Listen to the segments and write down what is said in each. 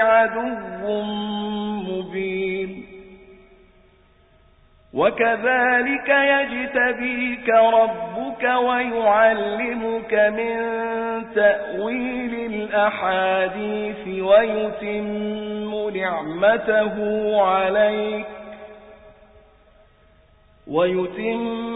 عدو مبين. وكذلك يجتبيك ربك ويعلمك من تأويل الأحاديث ويتم نعمته عليك. ويتم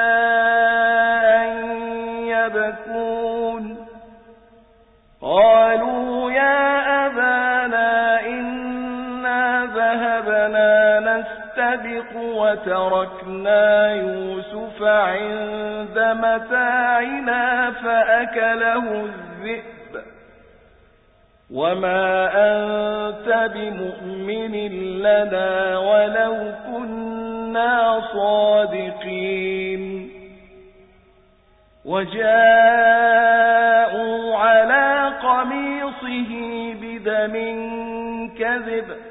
نستبق وتركنا يوسف عند متاعنا فأكله الذئب. وما أنت بمؤمن لنا ولو كنا صادقين. وجاءوا على قميصه بدم كذب.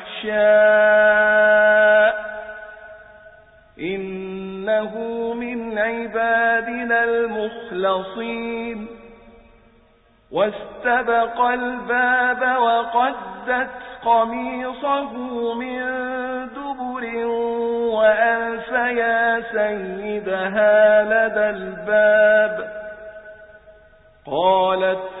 والفحشاء إنه من عبادنا المخلصين. واستبق الباب وقدت قميصه من دبر وألف يا سيدها لدى الباب. قالت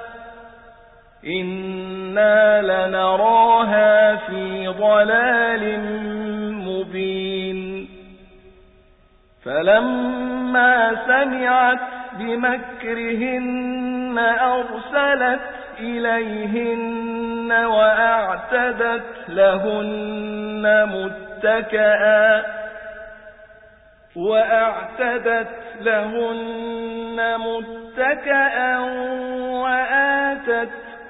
إنا لنراها في ضلال مبين فلما سمعت بمكرهن أرسلت إليهن وأعتدت لهن متكئا وأعتدت لهن متكئا وآتت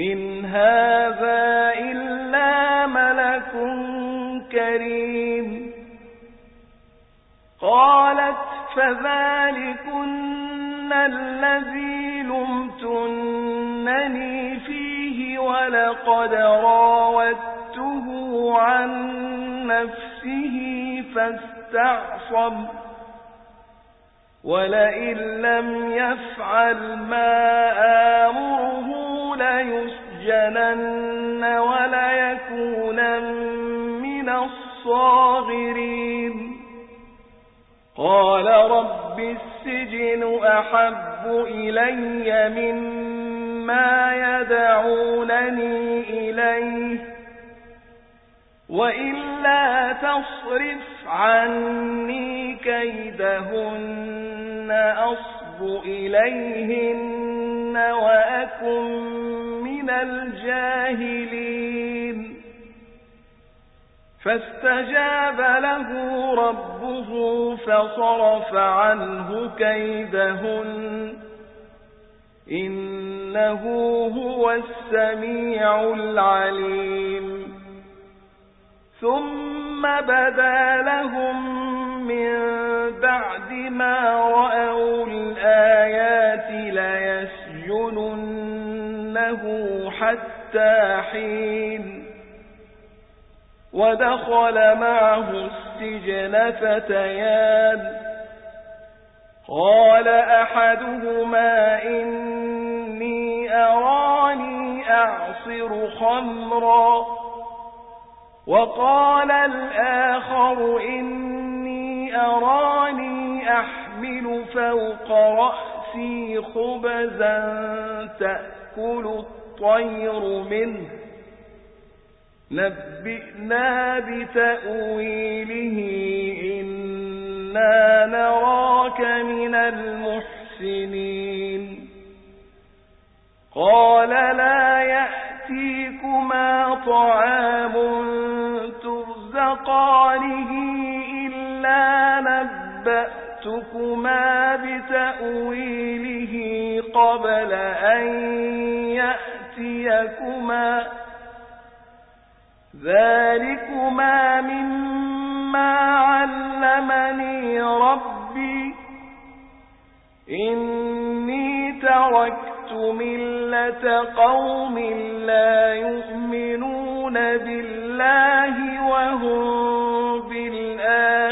إن هذا إلا ملك كريم قالت فذلكن الذي لمتنني فيه ولقد راودته عن نفسه فاستعصم ولئن لم يفعل ما آمره ليسجنن وليكون من الصاغرين. قال رب السجن أحب إلي مما يدعونني إليه وإلا تصرف عني كيدهن أصب إليهن وأكن من الجاهلين. فاستجاب له ربه فصرف عنه كيدهن. إنه هو السميع العليم. ثم بدا لهم من بعد ما رأوا الآيات ليسجننه حتى حين ودخل معه السجن فتيان. قال أحدهما إني أراني أعصر خمرا. وقال الآخر إني أراني أحمل فوق رأسي خبزا تأكل الطير منه. نبئنا بتأويله إنا نراك من المحسنين. قال لا يأتيكما طعام ترزقانه إلا نبأتكما بتأويله قبل أن يأتيكما ذلكما مما علمني ربي إني تركت ملة قوم لا يؤمنون بالله وهم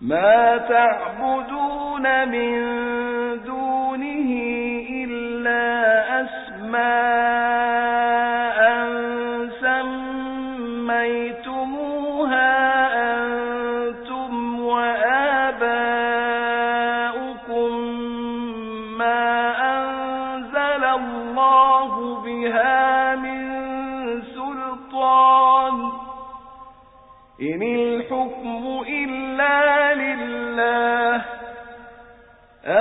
ما تعبدون من دونه إلا أسماء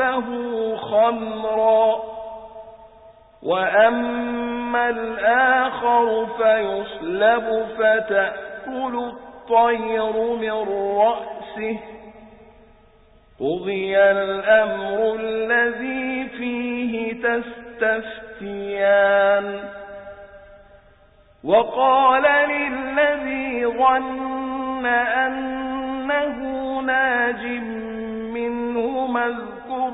ربه خمرا. وأما الآخر فيصلب فتأكل الطير من رأسه. قضي الأمر الذي فيه تستفتيان. وقال للذي ظن أنه ناج منهما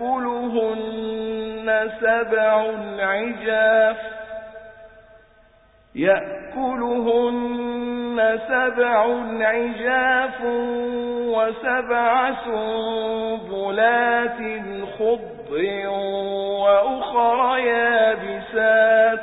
يأكلهن سبع عجاف يأكلهن سبع عجاف وسبع سنبلات خضر وأخر يابسات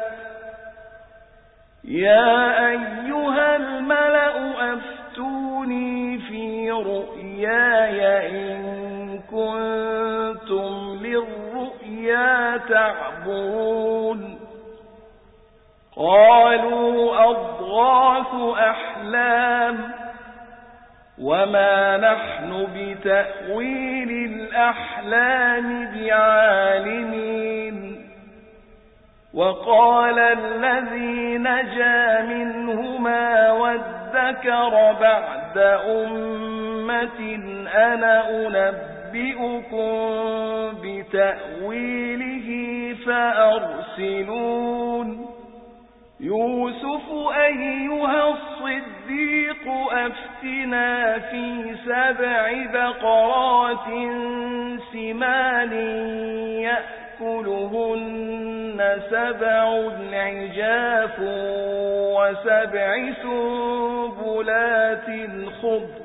يا أيها الملأ أفتوني في رؤياي إن كنتم للرؤيا تعبرون. قالوا أضغاث أحلام وما نحن بتأويل الأحلام بعالمين. وقال الذي نجا منهما وادكر بعد أمة أنا أنبئكم بتأويله فأرسلون. يوسف أيها الصديق أفتنا في سبع بقرات سمان يأكلهن سبع عجاف وسبع سنبلات خضر.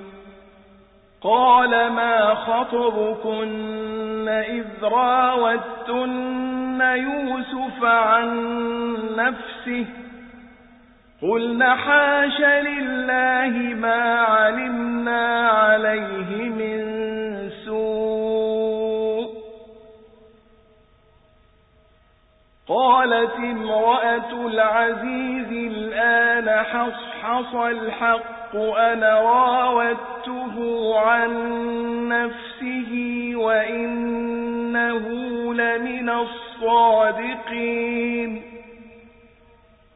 قال ما خطبكن إذ راوتن يوسف عن نفسه قلنا حاش لله ما علمنا عليه من سوء قالت امرأة العزيز الآن حصحص الحق أنا راودته عن نفسه وإنه لمن الصادقين.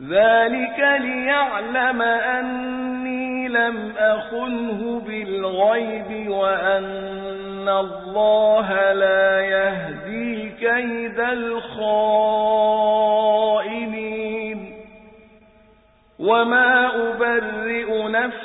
ذلك ليعلم أني لم أخنه بالغيب وأن الله لا يهدي كيد الخائنين. وما أبرئ نفسي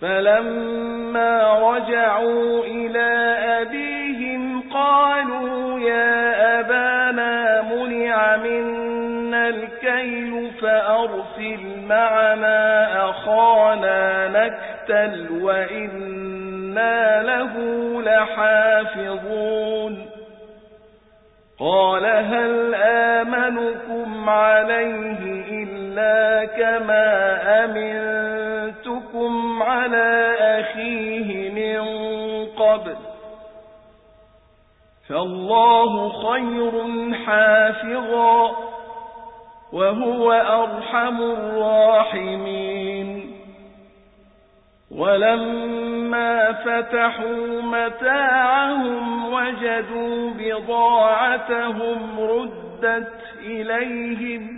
فلما رجعوا إلى أبيهم قالوا يا أبانا منع منا الكيل فأرسل معنا أخانا نكتل وإنا له لحافظون. قال هل آمنكم عليه إلا كما على أخيه من قبل فالله خير حافظا وهو أرحم الراحمين ولما فتحوا متاعهم وجدوا بضاعتهم ردت إليهم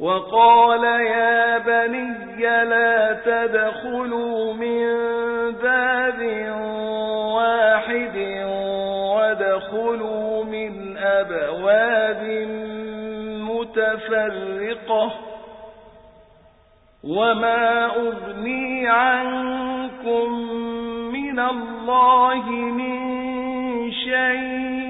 وقال يا بني لا تدخلوا من باب واحد ودخلوا من أبواب متفرقة وما أغني عنكم من الله من شيء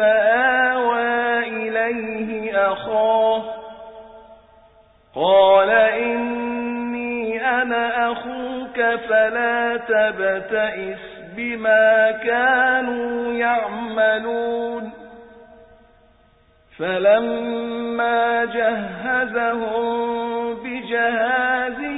آوى إليه أخاه قال إني أنا أخوك فلا تبتئس بما كانوا يعملون فلما جهزهم بجهازهم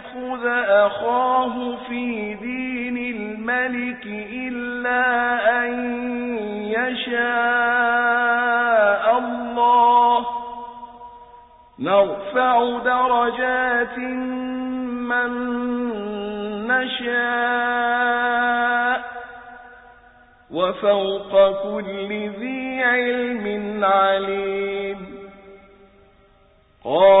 أخاه في دين الملك إلا أن يشاء الله. نرفع درجات من نشاء وفوق كل ذي علم عليم. يسرق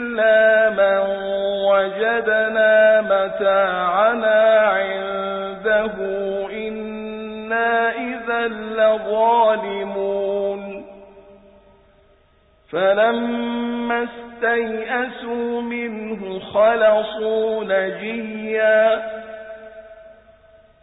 من وجدنا متاعنا عنده إنا إذا لظالمون فلما استيئسوا منه خلصوا نجيا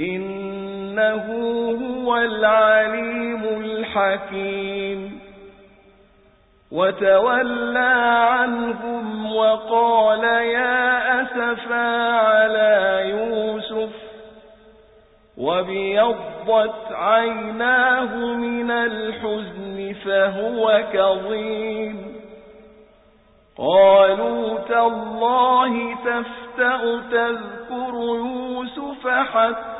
إنه هو العليم الحكيم. وتولى عنهم وقال يا أسفا على يوسف وبيضت عيناه من الحزن فهو كظيم. قالوا تالله تفتأ تذكر يوسف حتى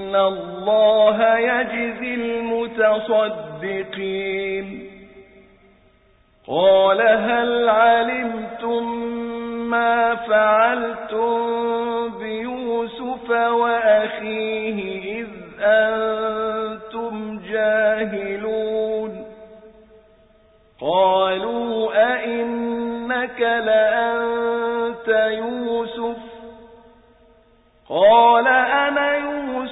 الله يجزي المتصدقين قال هل علمتم ما فعلتم بيوسف وأخيه إذ أنتم جاهلون قالوا أئنك لأنت يوسف قال أنا يوسف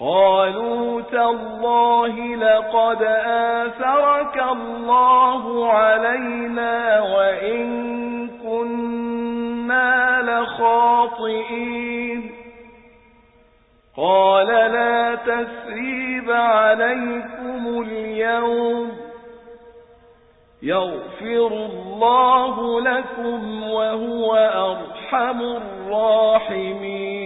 قالوا تالله لقد آثرك الله علينا وإن كنا لخاطئين. قال لا تسريب عليكم اليوم. يغفر الله لكم وهو أرحم الراحمين.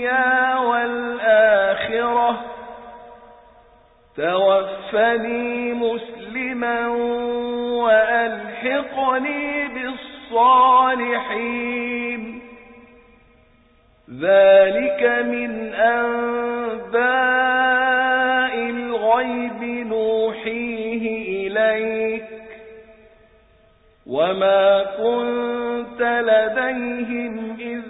الدنيا والآخرة. توفني مسلما وألحقني بالصالحين. ذلك من أنباء الغيب نوحيه إليك. وما كنت لديهم إذ